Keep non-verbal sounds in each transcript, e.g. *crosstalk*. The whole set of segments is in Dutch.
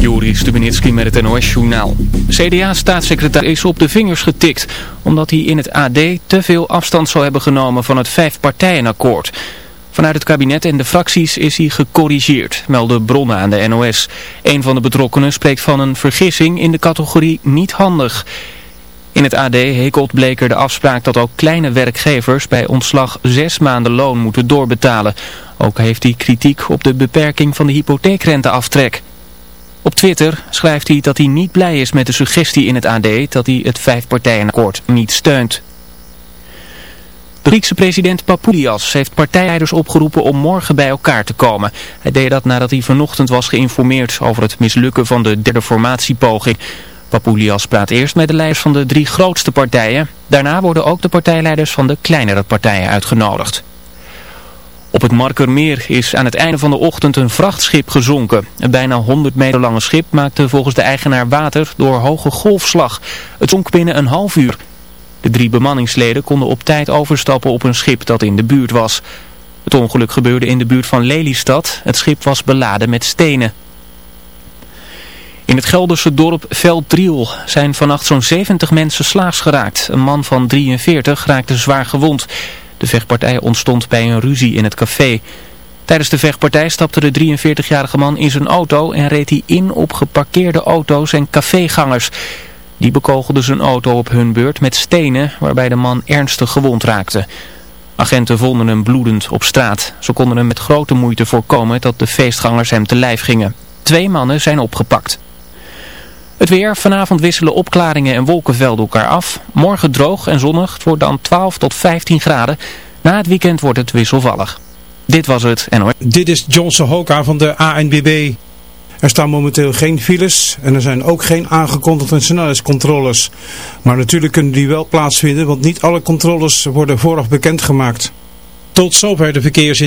Juri Stubenitski met het NOS-journaal. CDA-staatssecretaris is op de vingers getikt, omdat hij in het AD te veel afstand zou hebben genomen van het vijfpartijenakkoord. Vanuit het kabinet en de fracties is hij gecorrigeerd, melden bronnen aan de NOS. Een van de betrokkenen spreekt van een vergissing in de categorie niet handig. In het AD hekelt Bleker de afspraak dat ook kleine werkgevers bij ontslag zes maanden loon moeten doorbetalen. Ook heeft hij kritiek op de beperking van de hypotheekrenteaftrek. Op Twitter schrijft hij dat hij niet blij is met de suggestie in het AD dat hij het vijfpartijenakkoord niet steunt. De Griekse president Papoulias heeft partijleiders opgeroepen om morgen bij elkaar te komen. Hij deed dat nadat hij vanochtend was geïnformeerd over het mislukken van de derde formatiepoging. Papoulias praat eerst met de leiders van de drie grootste partijen. Daarna worden ook de partijleiders van de kleinere partijen uitgenodigd. Op het Markermeer is aan het einde van de ochtend een vrachtschip gezonken. Een bijna 100 meter lange schip maakte volgens de eigenaar water door hoge golfslag. Het zonk binnen een half uur. De drie bemanningsleden konden op tijd overstappen op een schip dat in de buurt was. Het ongeluk gebeurde in de buurt van Lelystad. Het schip was beladen met stenen. In het Gelderse dorp Veldriel zijn vannacht zo'n 70 mensen slaags geraakt. Een man van 43 raakte zwaar gewond. De vechtpartij ontstond bij een ruzie in het café. Tijdens de vechtpartij stapte de 43-jarige man in zijn auto en reed hij in op geparkeerde auto's en cafégangers. Die bekogelden zijn auto op hun beurt met stenen waarbij de man ernstig gewond raakte. Agenten vonden hem bloedend op straat. Ze konden hem met grote moeite voorkomen dat de feestgangers hem te lijf gingen. Twee mannen zijn opgepakt. Het weer, vanavond wisselen opklaringen en wolkenvelden elkaar af. Morgen droog en zonnig, het wordt dan 12 tot 15 graden. Na het weekend wordt het wisselvallig. Dit was het en hoor. Dit is Johnson Hoka van de ANBB. Er staan momenteel geen files en er zijn ook geen aangekondigde snelheidscontroles. Maar natuurlijk kunnen die wel plaatsvinden, want niet alle controles worden vooraf bekendgemaakt. Tot zover de verkeers.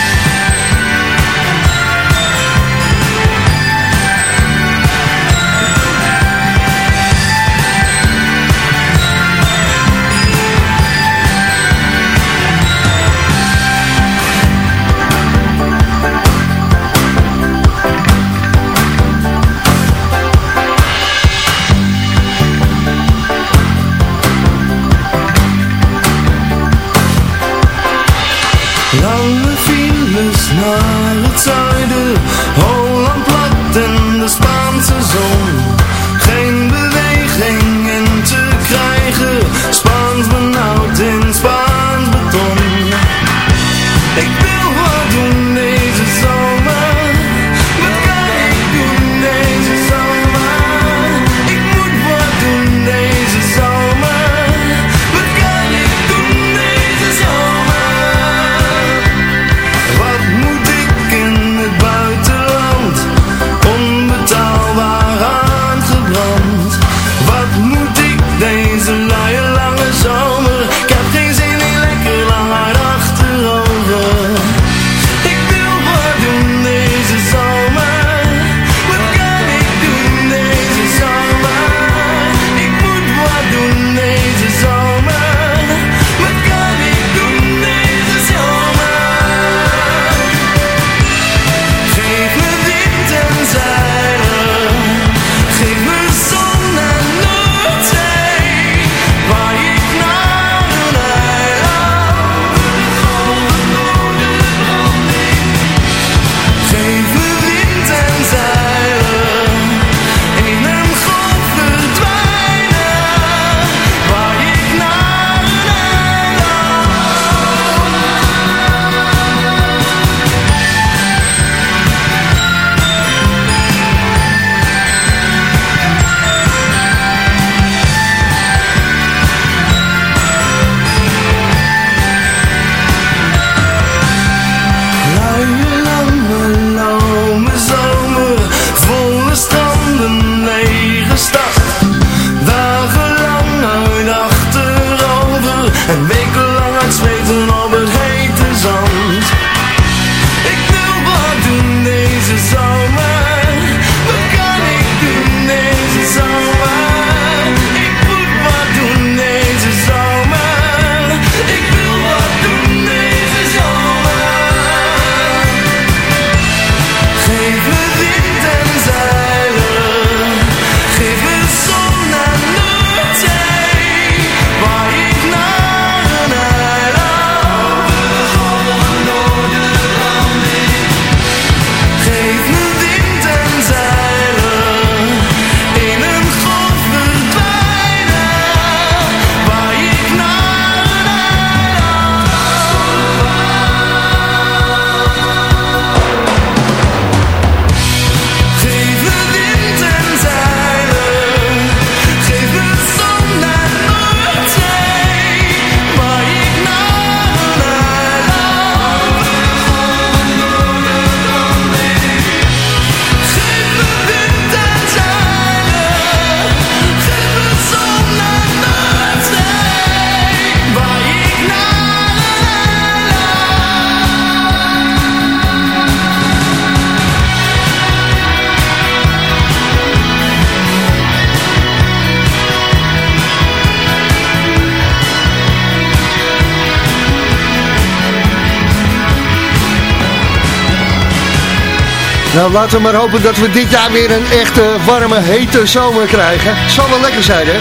Nou, laten we maar hopen dat we dit jaar weer een echte warme, hete zomer krijgen. Zal wel lekker zijn, hè?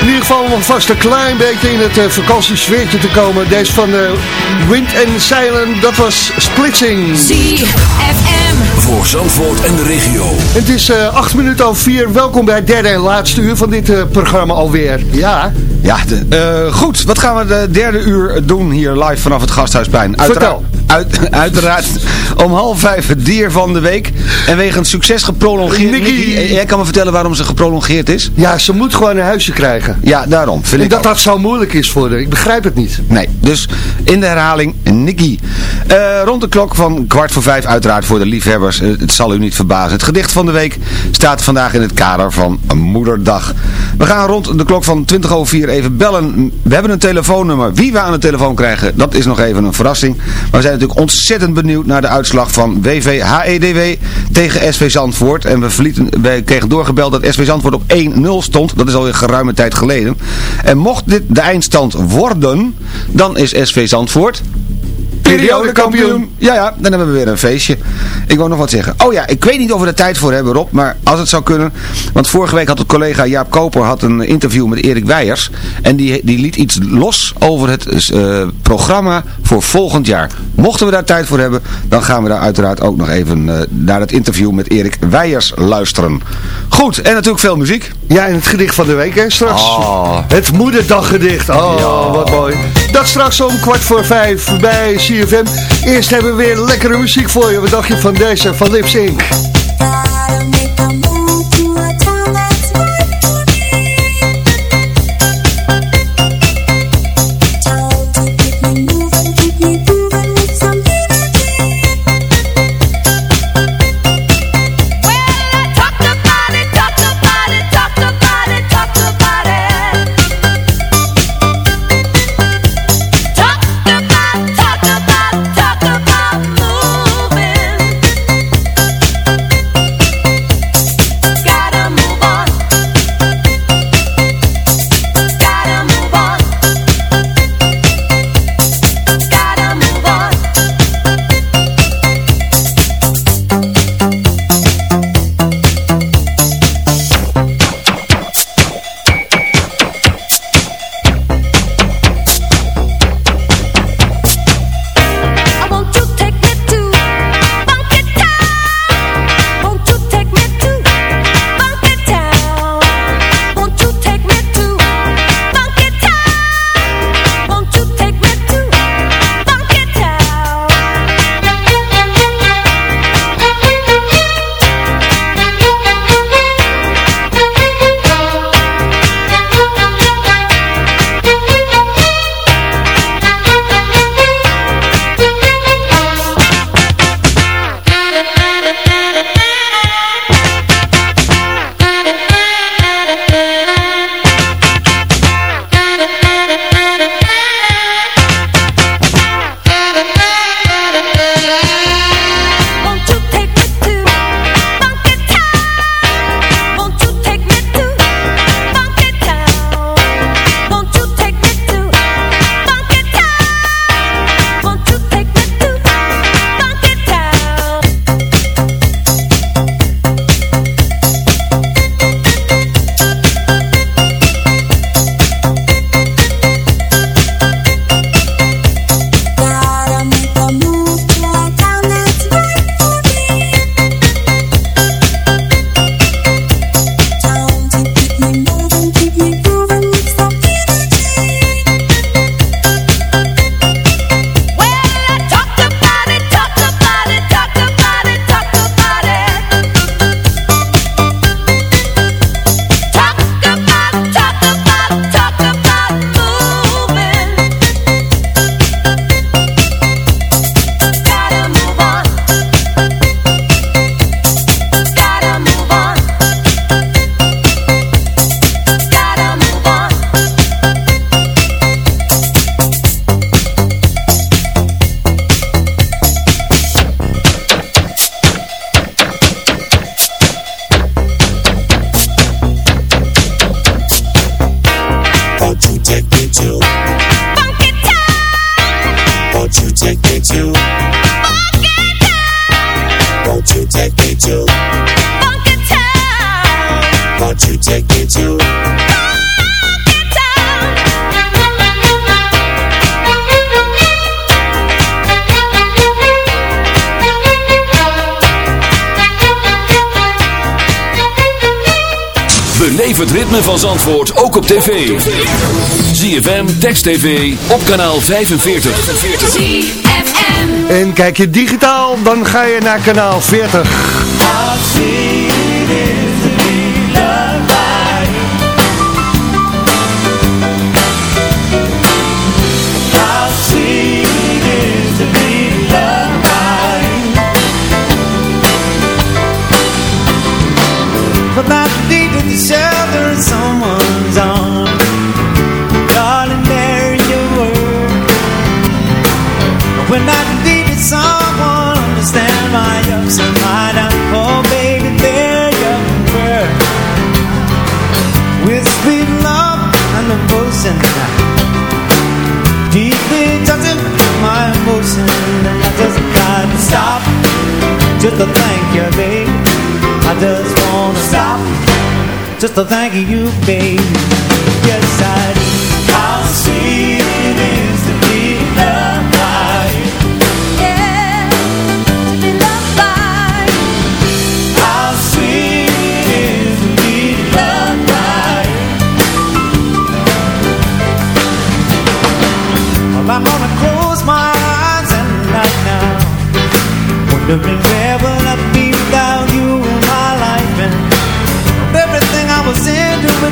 In ieder geval om vast een klein beetje in het uh, vakantiesfeertje te komen. Deze van uh, Wind and Silent, dat was Splitsing. CFM. Voor Zandvoort en de regio. Het is uh, acht minuten over vier. Welkom bij het derde en laatste uur van dit programma alweer. Ja. Ja, de, goed. Wat gaan we de derde uur doen hier live vanaf het Gasthuisplein? Uiteraard, uit, uiteraard om half vijf het dier van de week. En wegens succes geprolongeerd. Nicky. jij kan me vertellen waarom ze geprolongeerd is? Ja, ze moet gewoon een huisje krijgen. Ja, daarom. Vind en ik dat ook. dat zo moeilijk is voor haar. Ik begrijp het niet. Nee, dus in de herhaling Nicky. Uh, rond de klok van kwart voor vijf uiteraard voor de liefhebbers. Uh, het zal u niet verbazen. Het gedicht van de week staat vandaag in het kader van Moederdag. We gaan rond de klok van 20 over 4 even bellen. We hebben een telefoonnummer. Wie we aan de telefoon krijgen, dat is nog even een verrassing. Maar we zijn natuurlijk ontzettend benieuwd naar de uitslag van WV HEDW tegen SV Zandvoort. En we, wij kregen doorgebeld dat SV Zandvoort op 1-0 stond. Dat is alweer geruime tijd geleden. En mocht dit de eindstand worden, dan is SV Zandvoort periodekampioen. Ja, ja, dan hebben we weer een feestje. Ik wou nog wat zeggen. Oh ja, ik weet niet of we er tijd voor hebben, Rob. Maar als het zou kunnen. Want vorige week had de collega Jaap Koper had een interview met Erik Weijers. En die, die liet iets los over het uh, programma voor volgend jaar. Mochten we daar tijd voor hebben, dan gaan we daar uiteraard ook nog even uh, naar het interview met Erik Weijers luisteren. Goed, en natuurlijk veel muziek. Ja, en het gedicht van de week, hè, straks. Oh. Het moederdaggedicht. Oh, Ja. wat mooi. Dat straks om kwart voor vijf bij CFM. Eerst hebben we weer lekkere muziek voor je. Wat dacht je van deze, van Lips Inc? Tv. ZFM, Text TV, op kanaal 45. ZFM. En kijk je digitaal, dan ga je naar kanaal 40. Just to thank you, baby I just wanna stop Just to thank you, baby Yes, I do. How sweet it is to be loved by you Yeah, to be loved by. You How sweet it is to be loved by you Well, I'm gonna close my eyes and right now Wondering where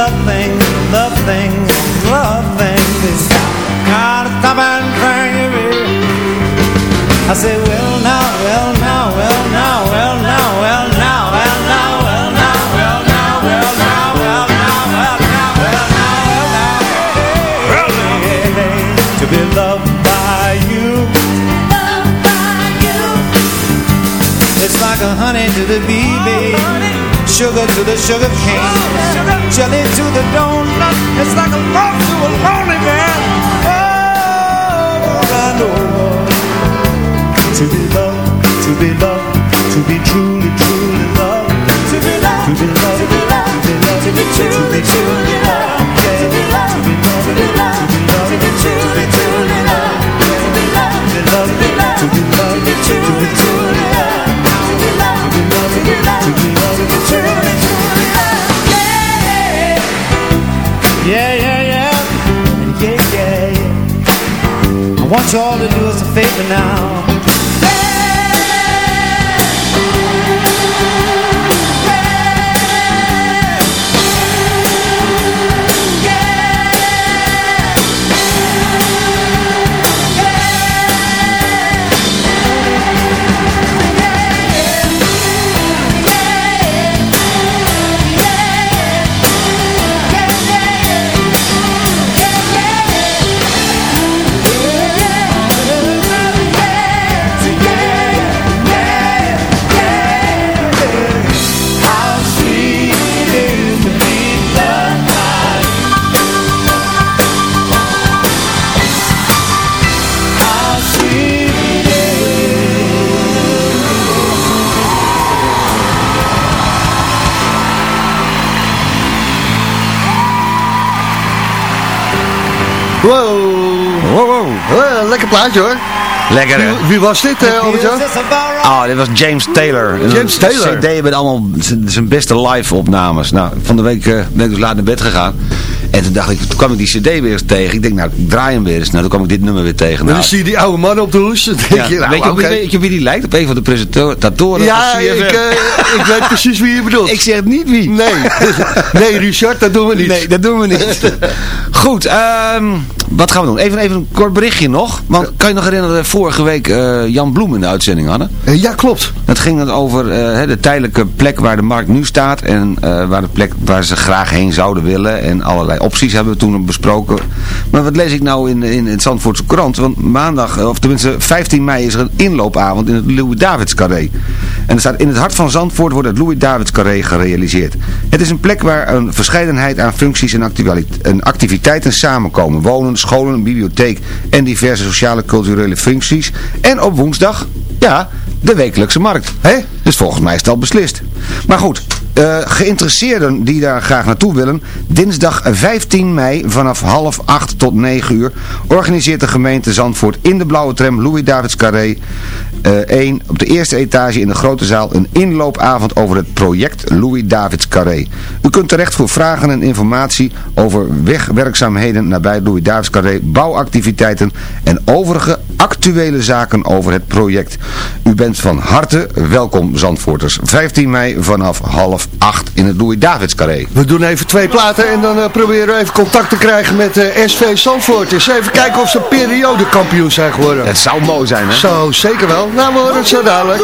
Stop, gotta stop and thank you, baby. I say, well now, well now, well now, well now, well now, well now, well now, well now, well now, well now, well now, well now, well now, well now, to be loved by you. It's like a honey to the bee, babe sugar to the sugar cane, jelly to the donut. It's like a love to a lonely man. Oh, I know to be loved, to be loved, to be truly, truly loved. To be loved, to be loved, to be loved, to be, loved, to be truly, truly loved. To be loved, to be loved, to be loved, to be truly, truly loved. To be loved, to be loved, to be loved, to be truly, truly loved. To be loved, to be loved, to be loved, to be all to do us a favor now. Wow. Wow, wow. Eh, lekker plaatje hoor. Lekker hè? Wie, wie was dit, uh, Albert-Jan? Oh, dit was James Taylor. James Een Taylor. CD met allemaal zijn zijn beste live opnames. Nou, van de week eh, ben ik dus laat naar bed gegaan. En toen dacht ik, toen kwam ik die cd weer eens tegen. Ik denk, nou, ik draai hem weer eens. Nou, toen kwam ik dit nummer weer tegen. En Nou, dan zie je die oude man op de hoes. Dan denk ja, je, nou, weet, je, wie- oké. weet je op wie die lijkt? Op een van de presentatoren Ja, ik, eh, ik weet precies wie je bedoelt. Ik zeg niet wie. Nee, nee Richard, dat doen we niet. Nee, dat doen we niet. *laughs* Goed, ehm, wat gaan we doen? Even, even een kort berichtje nog. Want kan je nog herinneren dat we vorige week eh, Jan Bloem in de uitzending hadden? Eh, ja, klopt. Het ging over eh, de tijdelijke plek waar de markt nu staat en waar de plek waar ze graag heen zouden willen. En allerlei opties hebben we toen besproken. Maar wat lees ik nou in, in het Zandvoortse krant? Want maandag, of tenminste 15 mei is er een inloopavond in het Louis Davids Carré. En er staat in het hart van Zandvoort wordt het Louis Davids Carré gerealiseerd. Het is een plek waar een verscheidenheid aan functies en en activiteiten samenkomen. Wonen, scholen, bibliotheek en diverse sociale culturele functies. En op woensdag, ja, de wekelijkse markt. Hè? Dus volgens mij is het al beslist. Maar goed, eh, geïnteresseerden die daar graag naartoe willen, dinsdag 15 mei vanaf half 8 tot 9 uur organiseert de gemeente Zandvoort in de blauwe tram Louis Davids Carré eh 1 op de eerste etage in de grote zaal een inloopavond over het project Louis Davids Carré. U kunt terecht voor vragen en informatie over wegwerkzaamheden nabij Louis Davids Carré, bouwactiviteiten en overige actuele zaken over het project. U bent van harte welkom Zandvoorters. 15 mei vanaf half 8 in het Louis Davids Carré. We doen even twee platen en dan eh, proberen we even contact te krijgen met eh, SV Zandvoort. Dus even kijken of ze periodekampioen zijn geworden. Het zou mooi zijn hè? Zo, zeker wel. Nou, we horen het zo dadelijk.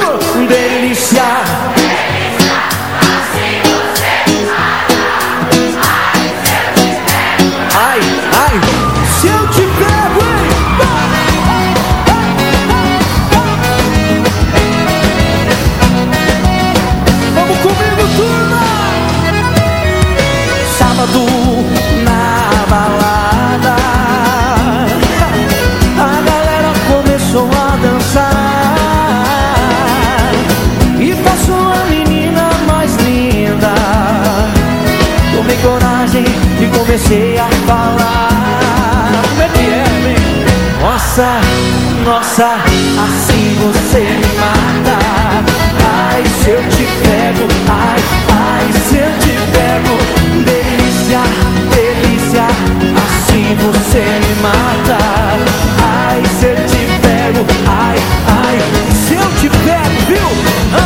E comecei a falar. Como é que é? Nossa, nossa, assim você me mata. Ai, se eu te pego, ai, ai, se eu te pego. Delícia, delícia, assim você me mata. Ai, se eu te pego, ai, ai, se eu te pego, viu?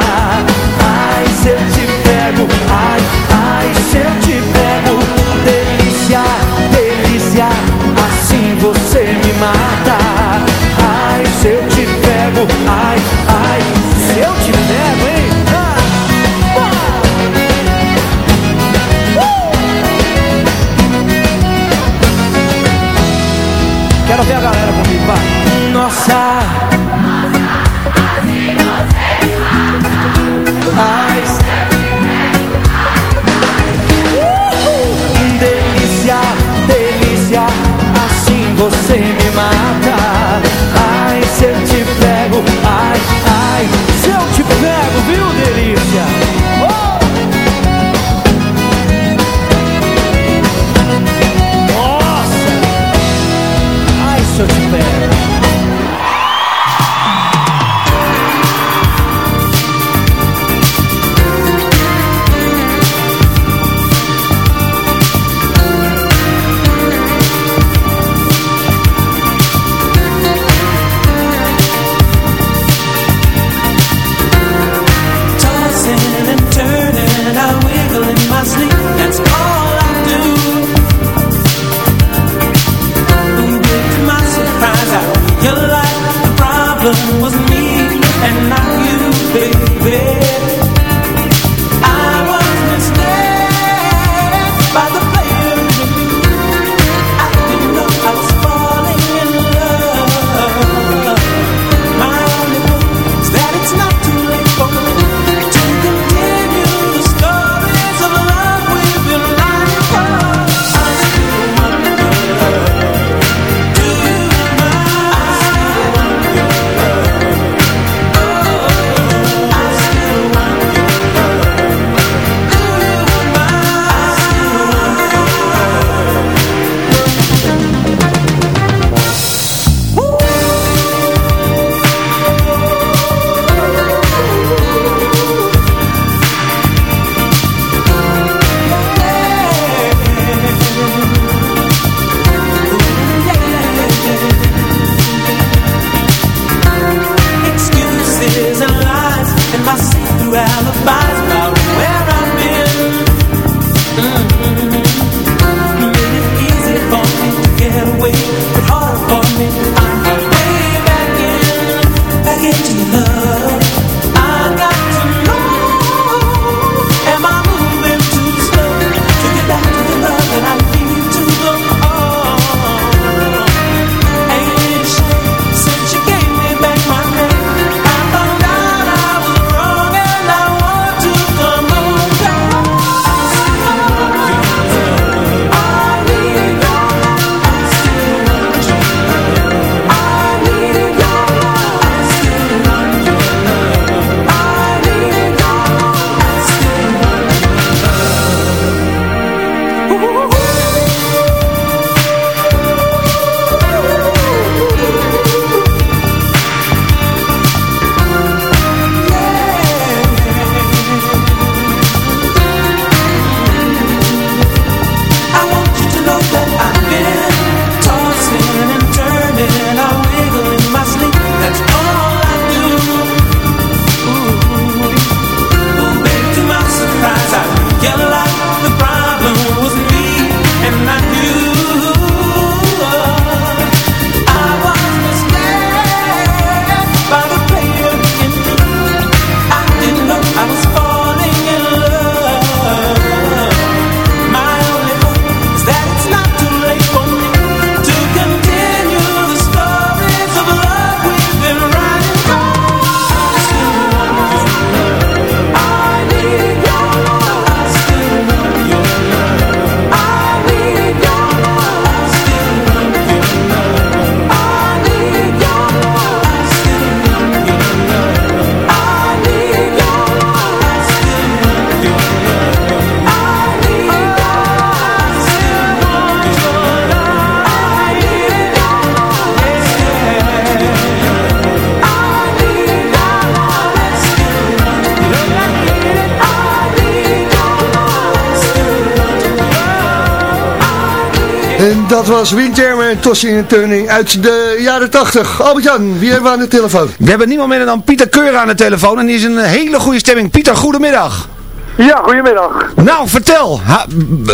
dat was Windjammer en Tossing en Turning uit de jaren 80. Albert-Jan, wie hebben we aan de telefoon? We hebben niemand minder dan Pieter Keur aan de telefoon en die is in een hele goede stemming. Pieter, goedemiddag. Ja, goedemiddag. Nou, vertel. Ha, we,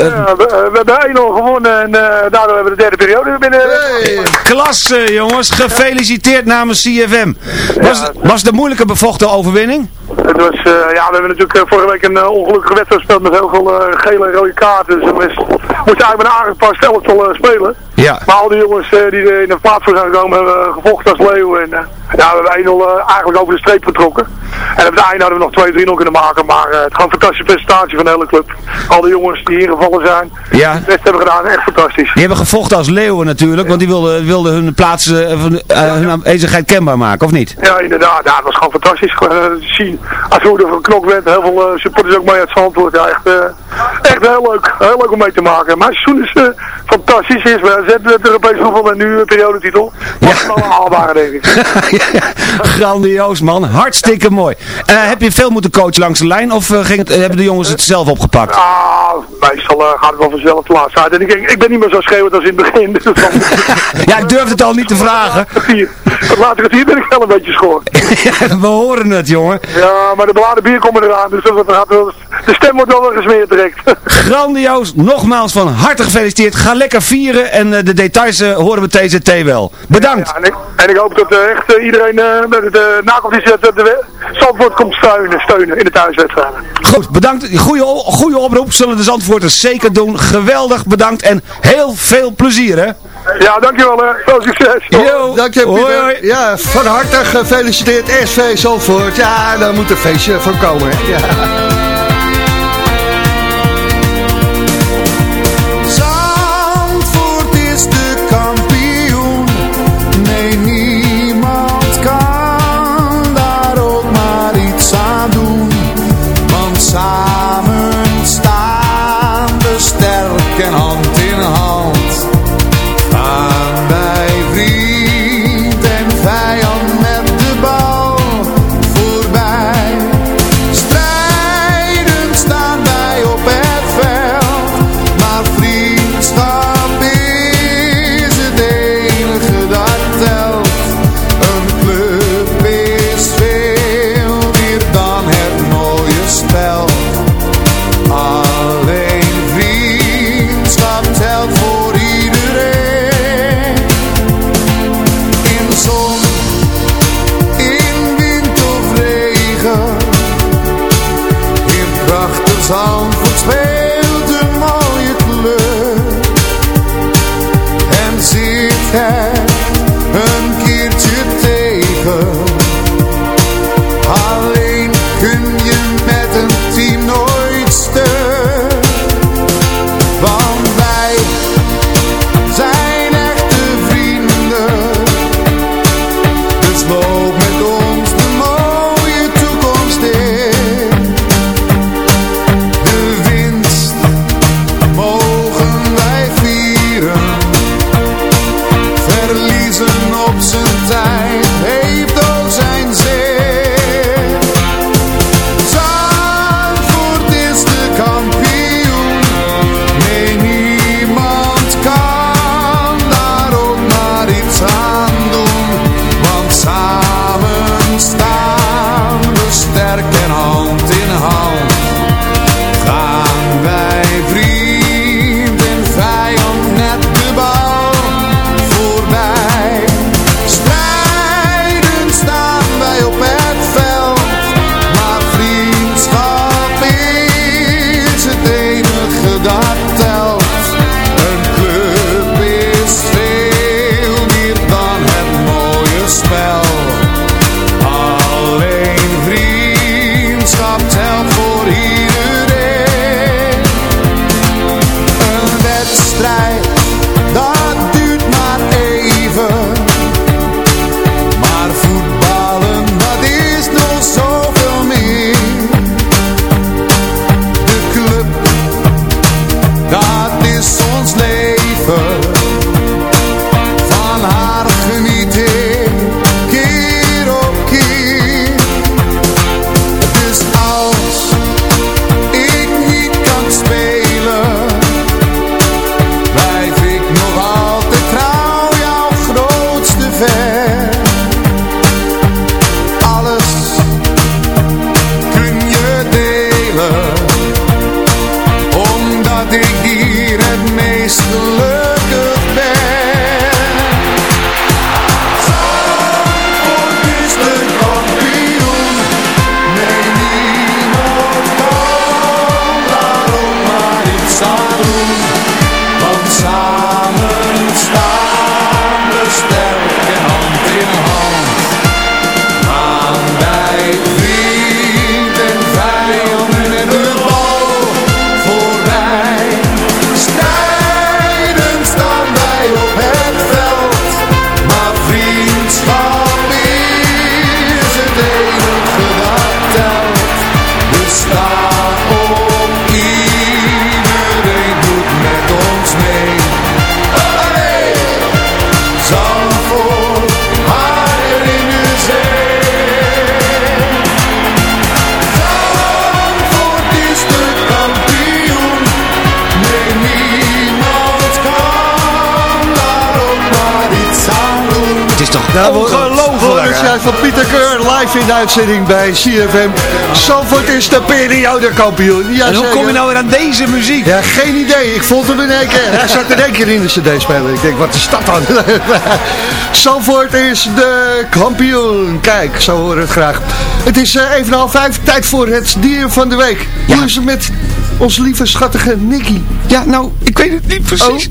we hebben 1-0 gewonnen en eh, daardoor hebben we de derde periode weer binnen. klasse jongens, gefeliciteerd namens CFM. Was, was het een moeilijke bevochten overwinning? Het was, eh, ja, we hebben natuurlijk eh, vorige week een ongelukkige wedstrijd gespeeld met heel veel eh, gele en rode kaarten. Dus moesten eigenlijk met een aangepast elftal eh, spelen. Ja. Maar al die jongens eh, die er in de plaats voor zijn gekomen hebben eh, gevochten als leeuwen. En, ja, we hebben 1-0 eh, eigenlijk over de streep getrokken. En op het einde hadden we nog 2-3-0 kunnen maken. Maar eh, het is gewoon een fantastische presentatie van de hele club. Al die jongens die hier gevallen zijn, Ja. het best hebben gedaan. Echt fantastisch. Die hebben gevochten als leeuwen natuurlijk, want die wilden, wilden hun plaats, eh, eh, hun aanwezigheid kenbaar maken, of niet? Ja, inderdaad. Ja, het was gewoon fantastisch. Te zien als hoe er geknokt werd. Heel veel supporters ook mee uit Zandvoort. Ja, echt, echt heel leuk. Heel leuk om mee te maken. Maar het seizoen is fantastisch. Is, we zetten het Europees voetbal en nu een periodetitel. Het is wel een haalbare, denk ik. *laughs* *laughs* *laughs* Grandioos man, hartstikke mooi. Eh, heb je veel moeten coachen langs de lijn of eh, ging het, eh, hebben de jongens het zelf opgepakt? Ah, meestal eh, gaat het wel vanzelf uit. En ik, ik ben niet meer zo schreeuwend als in het begin. Dus dan, *laughs* ja, ik durf het al niet te vragen. Het laatste kwartier ben ik wel een beetje schoor. *laughs* We horen het jongen. Ja, maar de beladen bier komen eraan. Dus dat gaat wel, de stem wordt wel weer gesmeerd direct. Grandioos, nogmaals van harte gefeliciteerd. Ga lekker vieren en de details horen we TZT wel. Bedankt. Ja, en, ik, en ik hoop dat eh, echt iedereen eh, met het uh, nacompetitie uh, de Zandvoort komt steunen, steunen in de thuiswedstrijden. Goed, bedankt. Goeie, goeie oproep. Zullen de Zandvoorters zeker doen. Geweldig, bedankt en heel veel plezier hè. Ja, dankjewel hè. Veel succes. Yo. Dank je Pieter. Hoi, hoi. Ja, van harte gefeliciteerd SV Zandvoort. Ja, daar moet een feestje van komen. hè. Ja. Uitzending bij CFM. Zandvoort is de periodekampioen. Ja, En hoe kom je nou weer aan deze muziek? Ja, geen idee. Ik vond hem in één keer. Hij zat in één keer in de cd-speler. Ik denk, wat is dat dan? *laughs* Zandvoort is de kampioen. Kijk, zo horen we het graag. Het is eh, even half vijf. Tijd voor het dier van de week. Hoe is het met onze lieve schattige Nicky? Ja, nou, ik weet het niet precies.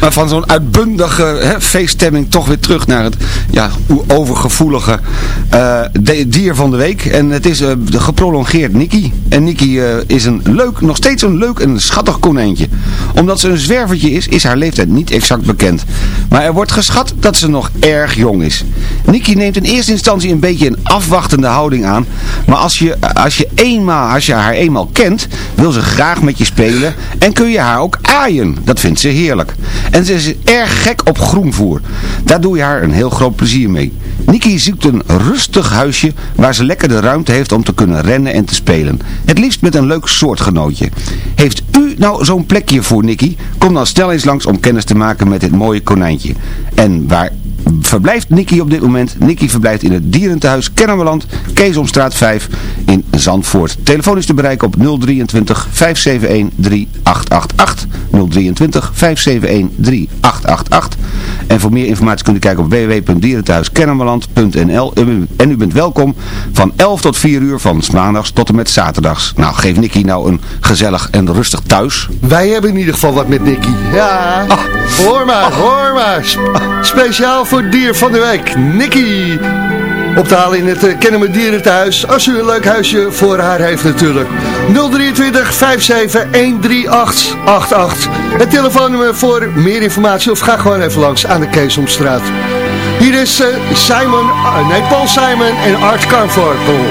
Maar van zo'n uitbundige hè, feeststemming toch weer terug naar het ja, overgevoelige eh, dier van de week. En het is de geprolongeerd Nicky. En Nicky eh, is een leuk, nog steeds een leuk en schattig konijntje. Omdat ze een zwervertje is, is haar leeftijd niet exact bekend. Maar er wordt geschat dat ze nog erg jong is. Nicky neemt in eerste instantie een beetje een afwachtende houding aan. Maar als je, als je, eenmaal, als je haar eenmaal kent, wil ze graag met je spelen. En kun je haar ook aaien. Dat vindt ze heerlijk. En ze is erg gek op groenvoer. Daar doe je haar een heel groot plezier mee. Nicky zoekt een rustig huisje waar ze lekker de ruimte heeft om te kunnen rennen en te spelen. Het liefst met een leuk soortgenootje. Heeft u nou zo'n plekje voor Nicky? Kom dan snel eens langs om kennis te maken met dit mooie konijntje. En waar verblijft Nicky op dit moment? Nicky verblijft in het dierentehuis Kennemerland, Keesomstraat 5 in Zandvoort. Telefoon is te bereiken op 023 571 3888. 023 571 3888. En voor meer informatie kunt u kijken op www.dierentehuiskennemerland.nl En u bent welkom van 11 tot 4 uur van maandags tot en met zaterdags. Nou, geef Nicky nou een gezellig en rustig thuis. Wij hebben in ieder geval wat met Nicky. Ja, Ah. hoor maar, hoor maar. Sp- speciaal voor dier van de week, Nicky. Op te halen in het uh, Kennemer Dierenthuis. Als u een leuk huisje voor haar heeft natuurlijk. 023 57 13888. Het telefoonnummer voor meer informatie. Of ga gewoon even langs aan de Keesomstraat. Hier is eh, Simon, ah, nee, Paul Simon en Art Carfunkel.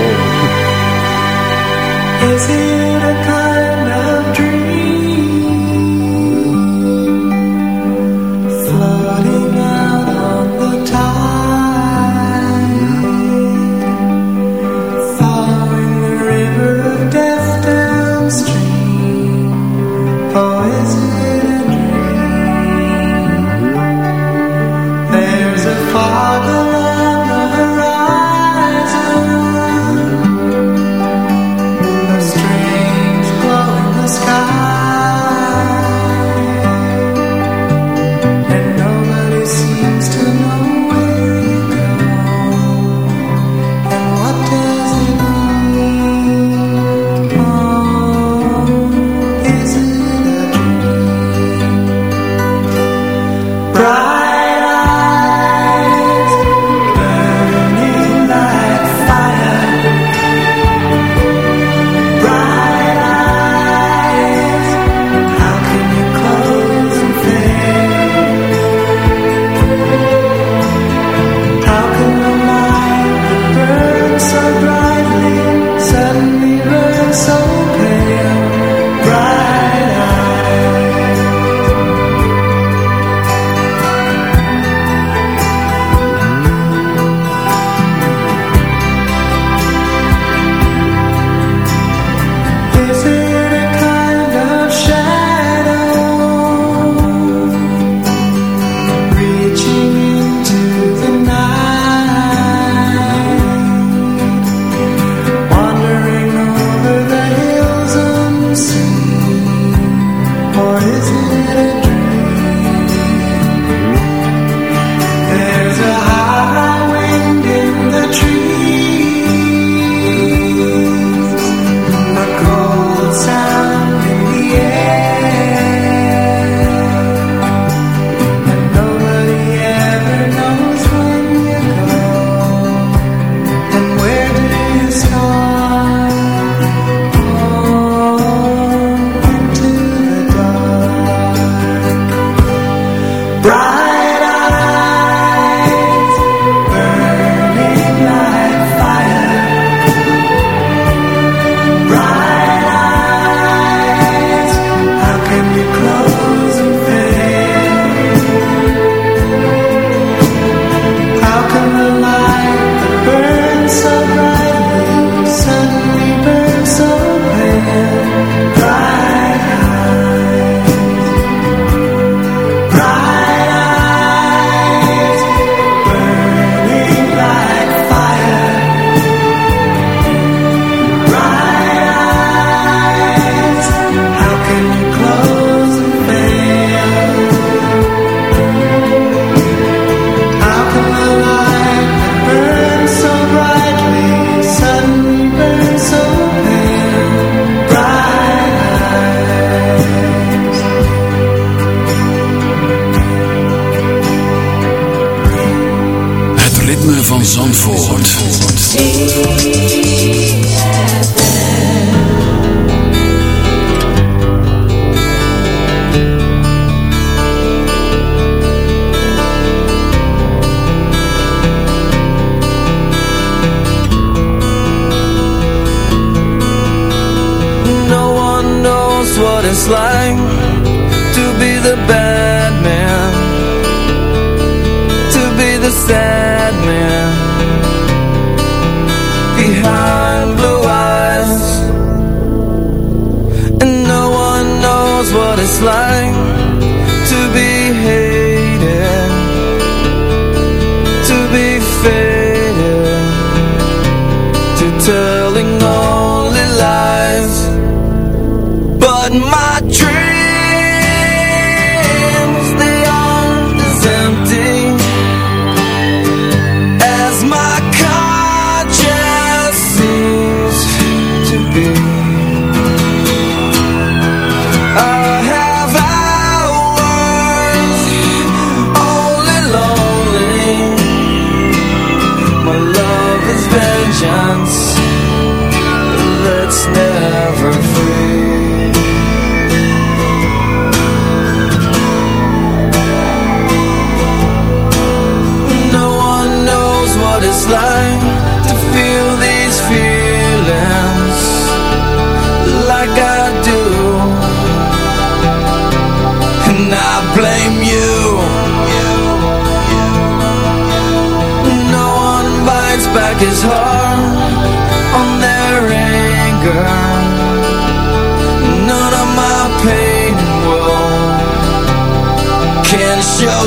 it's like to be the bad man, to be the sad man. Behind blue eyes, and no one knows what it's like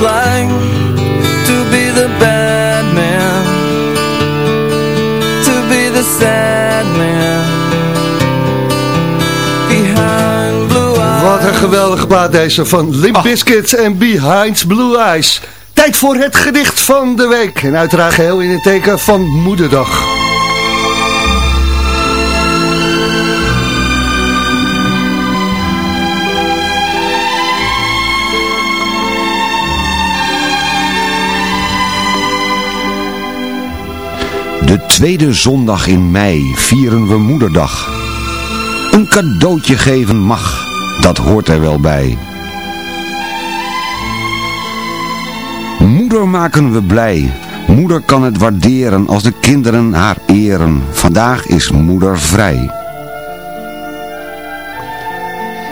to be the bad man, to be the sad man. Behind blue eyes. Wat een geweldig plaat deze van Limp biscuits Bizkit en Behind Blue Eyes. Tijd voor het gedicht van de week. En uiteraard heel in het teken van Moederdag. tweede zondag in mei vieren we moederdag. Een cadeautje geven mag, dat hoort er wel bij. Moeder maken we blij. Moeder kan het waarderen als de kinderen haar eren. Vandaag is moeder vrij.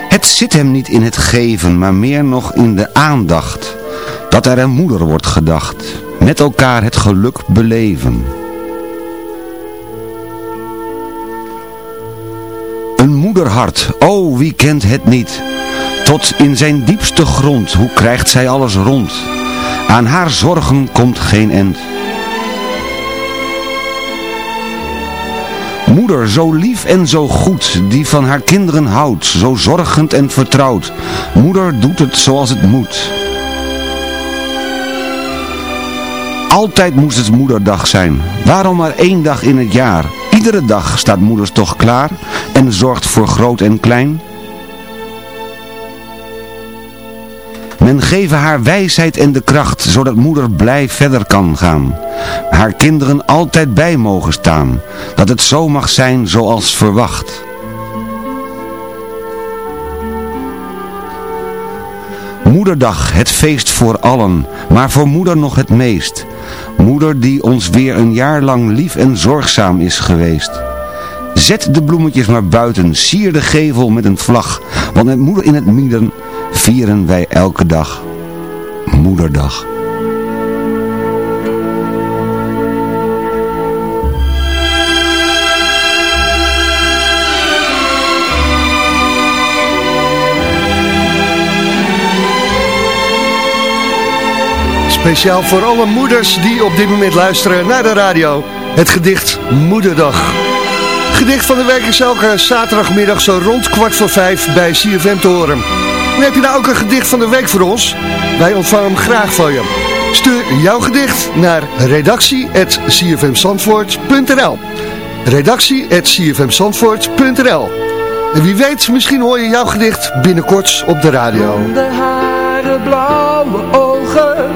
Het zit hem niet in het geven, maar meer nog in de aandacht. Dat er een moeder wordt gedacht. Met elkaar het geluk beleven. Moederhart, oh wie kent het niet? Tot in zijn diepste grond, hoe krijgt zij alles rond? Aan haar zorgen komt geen end. Moeder, zo lief en zo goed, die van haar kinderen houdt, zo zorgend en vertrouwd. Moeder doet het zoals het moet. Altijd moest het moederdag zijn. Waarom maar één dag in het jaar? Iedere dag staat moeders toch klaar en zorgt voor groot en klein. Men geeft haar wijsheid en de kracht, zodat moeder blij verder kan gaan. Haar kinderen altijd bij mogen staan, dat het zo mag zijn zoals verwacht. Moederdag, het feest voor allen, maar voor moeder nog het meest. Moeder die ons weer een jaar lang lief en zorgzaam is geweest. Zet de bloemetjes maar buiten, sier de gevel met een vlag, want met moeder in het midden vieren wij elke dag Moederdag. Speciaal voor alle moeders die op dit moment luisteren naar de radio. Het gedicht Moederdag. Gedicht van de week is elke zaterdagmiddag zo rond kwart voor vijf bij CFM te horen. En heb je nou ook een gedicht van de week voor ons? Wij ontvangen hem graag van je. Stuur jouw gedicht naar redactie.cfmzandvoort.nl redactie.cfmzandvoort.nl En wie weet, misschien hoor je jouw gedicht binnenkort op de radio. Blonde haren, blauwe ogen,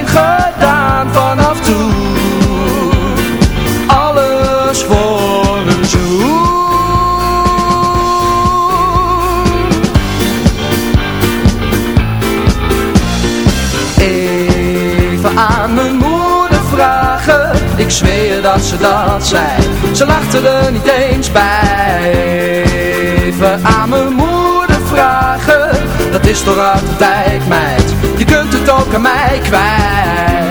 dat zei Ze lachte er niet eens bij. Even aan mijn moeder vragen Dat is toch uit de tijd meid Je kunt het ook aan mij kwijt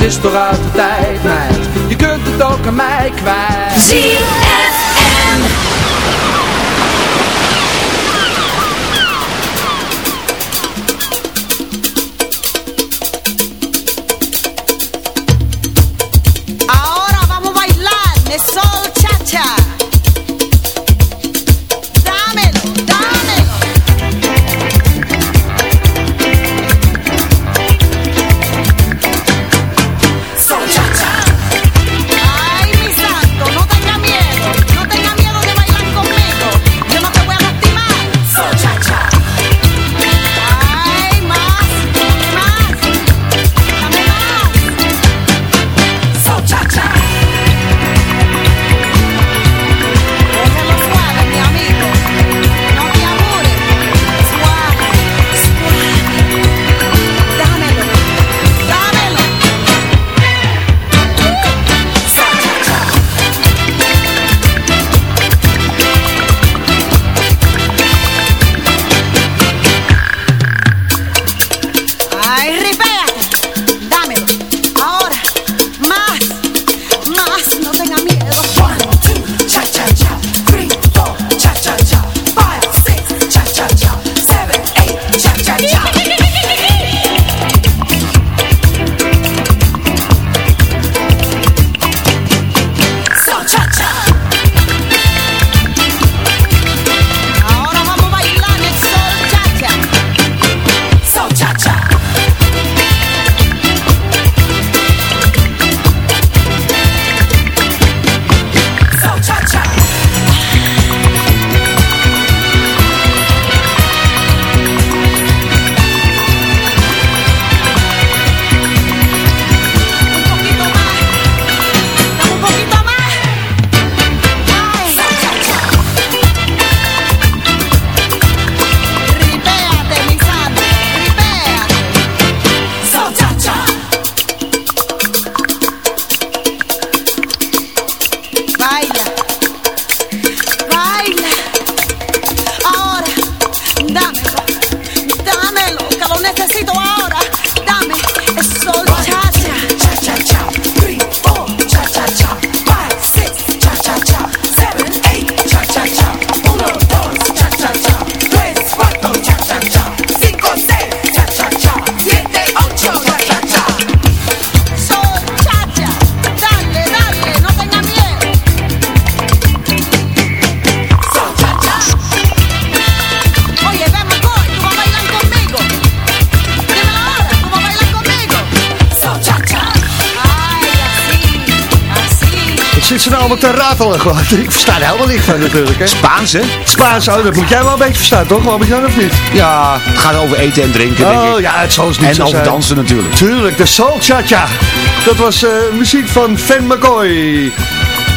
is toch uit de tijd, meid. Je kunt het ook aan mij kwijt. ZFM. Ratelen gewoon. Ik versta er helemaal niks van natuurlijk, hè. Spaans, hè? Spaans, oh, dat moet jij wel een beetje verstaan, toch? Albert Jan, of niet? Ja, het gaat over eten en drinken, denk Oh ik. ja, het zal eens niet En zo over dansen natuurlijk. Tuurlijk, de Soul Cha-Cha. Dat was eh, muziek van Fan McCoy.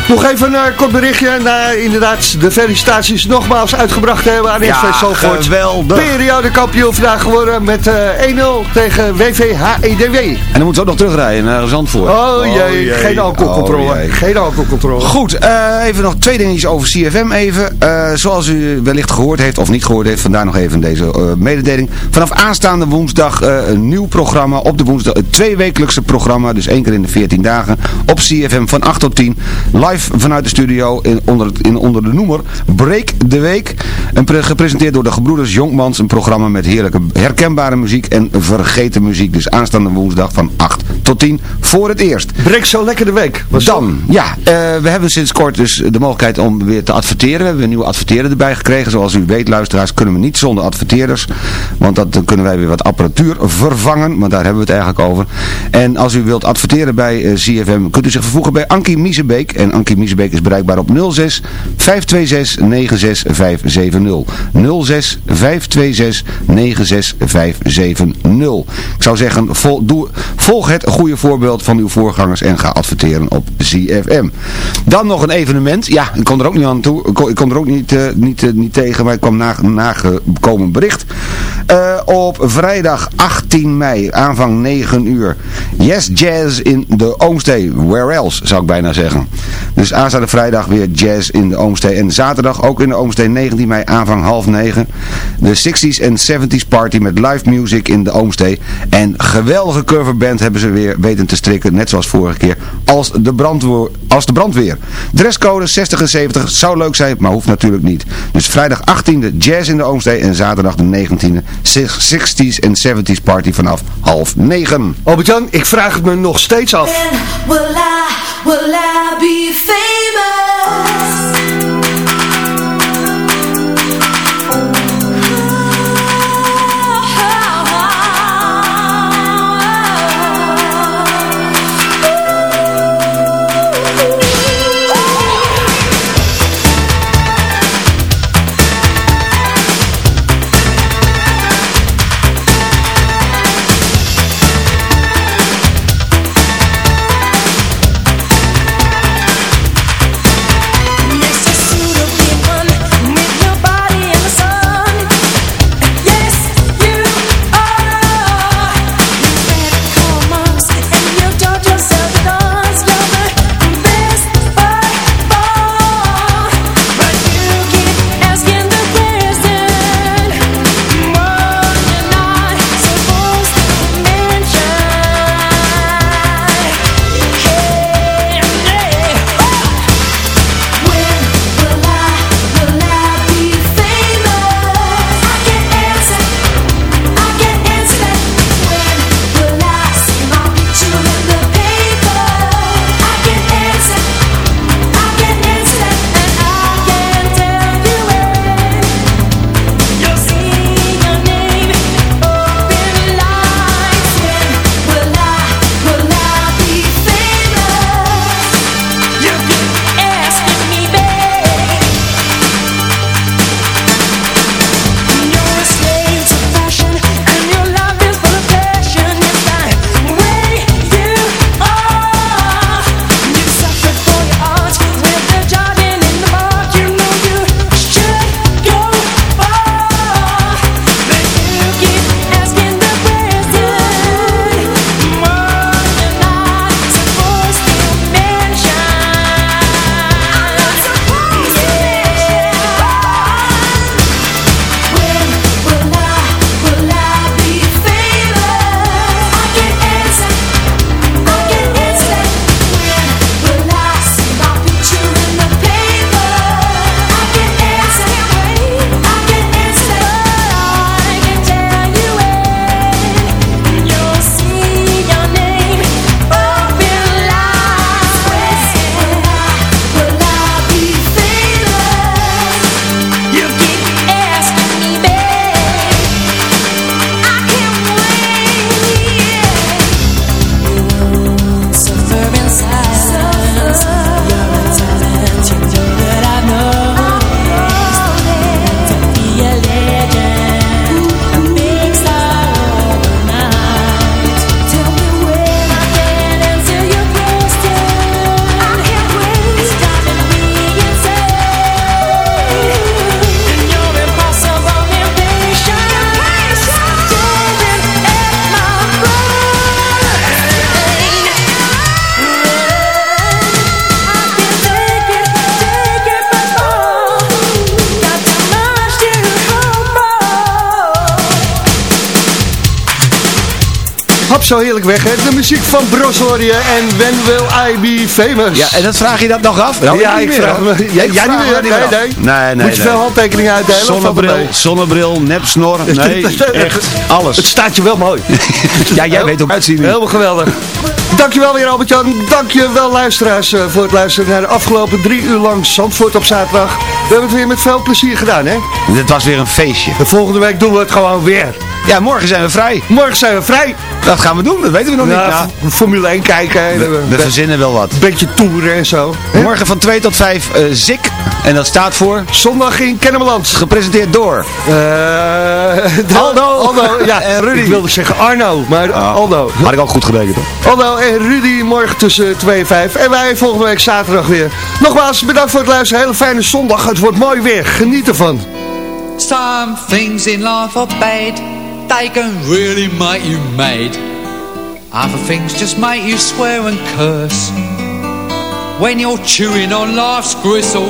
Nog even een kort berichtje. Na inderdaad de felicitaties nogmaals uitgebracht hebben aan SV Zalvoort. geweldig. Periodekampioen vandaag geworden met eh 1-0 tegen WVHEDW. En dan moeten ze ook nog terugrijden naar Zandvoort. Oh jee, geen alcoholcontrole. Oh, geen alcoholcontrole. Goed, eh, even nog twee dingetjes over CFM even. Eh, zoals u wellicht gehoord heeft of niet gehoord heeft, vandaar nog even deze eh, mededeling. Vanaf aanstaande woensdag eh, een nieuw programma op de woensdag. Het tweewekelijkse programma, dus één keer in de 14 dagen. Op CFM van 8 tot 10. Live vanuit de studio in, onder, het, in, onder de noemer Break de Week. En pre- gepresenteerd door de gebroeders Jonkmans. Een programma met heerlijke herkenbare muziek en vergeten muziek. Dus aanstaande woensdag van 8 tot 10 voor het eerst. Breek zo lekker de week. Was Dan, ja, eh, we hebben sinds kort dus de mogelijkheid om weer te adverteren. We hebben een nieuwe adverteerder erbij gekregen. Zoals u weet, luisteraars, kunnen we niet zonder adverteerders. Want dat, dan kunnen wij weer wat apparatuur vervangen. Maar daar hebben we het eigenlijk over. En als u wilt adverteren bij eh, CFM, kunt u zich vervoegen bij Ankie Miezebeek. En Ankie Miezebeek is bereikbaar op 06 526 96570. 06 526 96570. Ik zou zeggen, volg het goede voorbeeld van uw voorgangers en ga adverteren op CFM. Dan nog een evenement. Ja, ik kon er ook niet aan toe. Ik kon, er ook niet, eh, niet, eh, niet tegen, maar ik kwam na, nagekomen bericht. Eh, op vrijdag 18 mei, aanvang 9 uur. Yes Jazz in de Oomstee. Where else, zou ik bijna zeggen. Dus aanstaande vrijdag weer jazz in de Oomstee. En zaterdag ook in de Oomstee 19 mei, aanvang half 9. De 60s en 70s party met live music in de Oomstee. En geweldige coverband hebben ze weer weten te strikken, net zoals vorige keer, als de, brandweer, als de brandweer. Dresscode 60 en 70 zou leuk zijn, maar hoeft natuurlijk niet. Dus vrijdag 18e jazz in de Oomstee en zaterdag de 19e 60s en 70s party vanaf half 9. Albert-Jan, ik vraag het me nog steeds af. Zo heerlijk weg, hè? De muziek van Bros hoor je en When Will I Be Famous? Ja, en dat vraag je dat nog af? Nou, ja, niet ik vraag me. Jij, jij niet me meer? niet Nee, meer nee. Nee, nee, Moet je nee. veel handtekeningen uitdelen? Zonnebril, zonnebril, nepsnor, *laughs* nee, echt alles. Het staat je wel mooi. *laughs* Ja, jij weet ook uitzien. Helemaal geweldig. Dankjewel weer Albert-Jan. Dankjewel luisteraars eh, voor het luisteren naar de afgelopen drie uur lang Zandvoort op zaterdag. We hebben het weer met veel plezier gedaan, hè? Dit was weer een feestje. De volgende week doen we het gewoon weer. Ja, morgen zijn we vrij. Morgen zijn we vrij. Dat gaan we doen, dat weten we nog niet. Nou, Formule 1 kijken. we, we verzinnen wel wat. beetje toeren en zo. hè? Morgen van 2 tot 5 eh Zik. En dat staat voor... Zondag in Kennemerland. Gepresenteerd door... Eh, *laughs* Aldo. Aldo, ja. *laughs* En Rudy. Ik wilde zeggen Arno, maar Aldo. Had ik ook goed gerekend. Aldo en Rudy morgen tussen 2 en 5. En wij volgende week zaterdag weer. Nogmaals, bedankt voor het luisteren. Hele fijne zondag. Het wordt mooi weer. Geniet ervan. Some things in life are bad, they can really make you mad. Other things just make you swear and curse. When you're chewing on life's gristle,